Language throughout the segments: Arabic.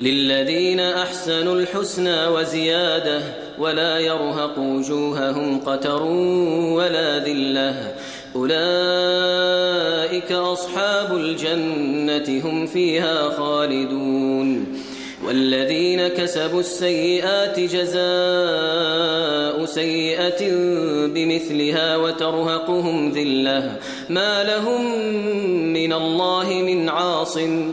للذين احسنوا الحسنى وزياده ولا يرهق وجوههم قتر ولا ذله اولئك اصحاب الجنه هم فيها خالدون والذين كسبوا السيئات جزاء سيئة بمثلها وترهقهم ذلة ما لهم من الله من عاصم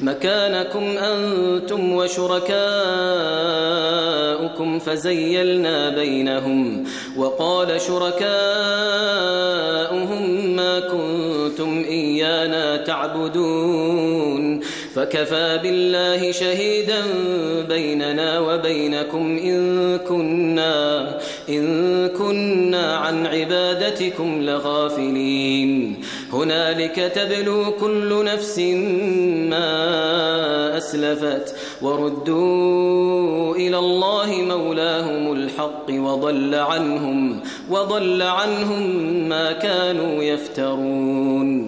مكانكم أنتم وشركاؤكم فزيلنا بينهم وقال شركاؤهم ما كنتم إيانا تعبدون فكفى بالله شهيدا بيننا وبينكم إن كنا إن كنا عن عبادتكم لغافلين. هنالك تبلو كل نفس ما أسلفت وردوا إلى الله مولاهم الحق وضل عنهم وضل عنهم ما كانوا يفترون.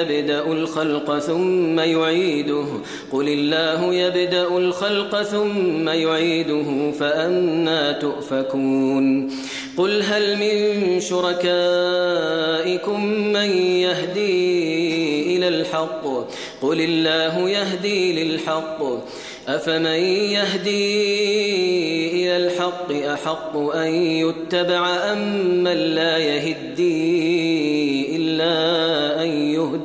يبدأ الخلق ثم يعيده. قل الله يبدأ الخلق ثم يعيده فَأَنَّى تؤفكون. قل هل من شركائكم من يهدي إلى الحق؟ قل الله يهدي للحق. أفمن يهدي إلى الحق أحق أن يتبع أَمَّنْ أم لا يهدي إلا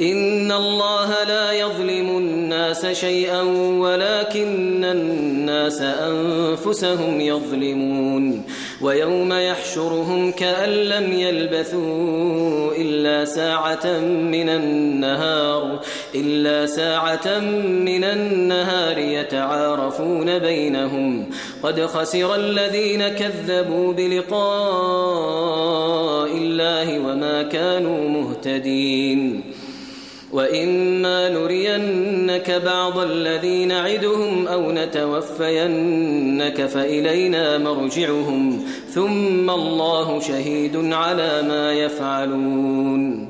ان الله لا يظلم الناس شيئا ولكن الناس انفسهم يظلمون ويوم يحشرهم كأن لم يلبثوا إلا ساعة من النهار إلا ساعة من النهار يتعارفون بينهم قد خسر الذين كذبوا بلقاء الله وما كانوا مهتدين وإما نرينك بعض الذي نعدهم أو نتوفينك فإلينا مرجعهم ثم الله شهيد على ما يفعلون